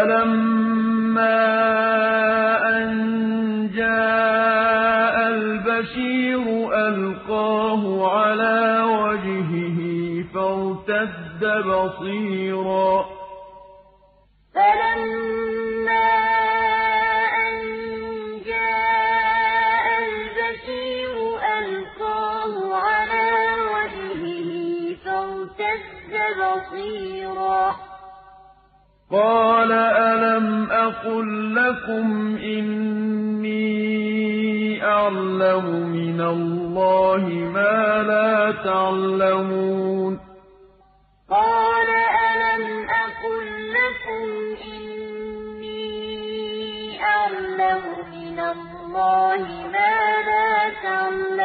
فَلَمَّا أَن جَاءَ الْبَشِيرُ أَلْقَاهُ عَلَىٰ وَجْهِهِ فَارْتَدَّ بَصِيرًا ۖ قَالَ أَلَمْ أَقُل لَّكُمْ إِنِّي أَعْلَمُ مِنَ اللَّهِ مَا لَا تَعْلَمُونَ قَالَ أَلَمْ أَقُل لَّكُمْ إِنِّي أَعْلَمُ مِنَ اللَّهِ مَا لَا تَعْلَمُونَ